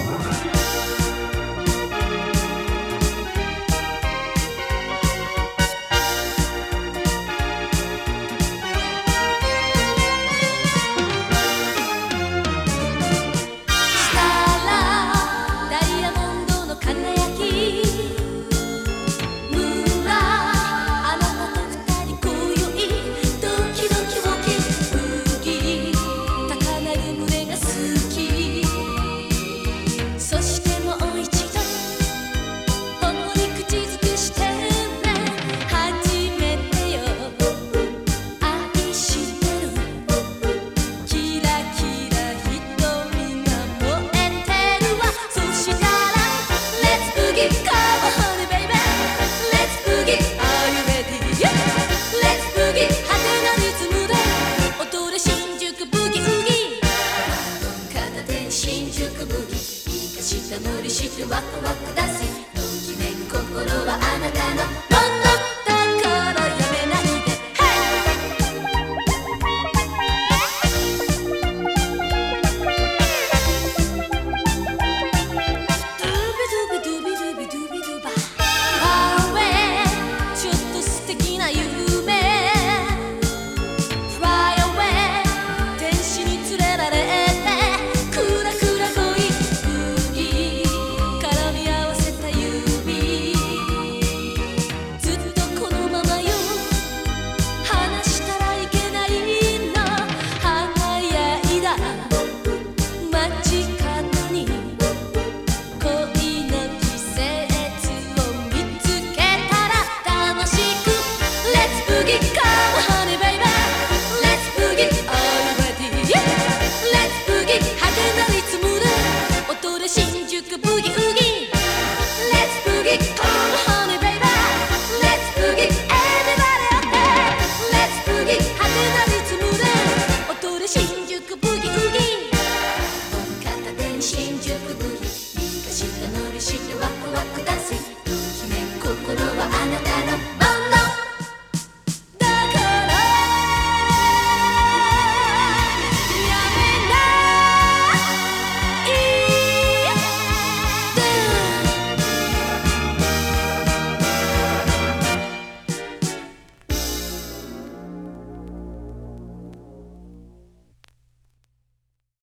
Oh. いかした無理してワクワクだせときめく心はあなたの。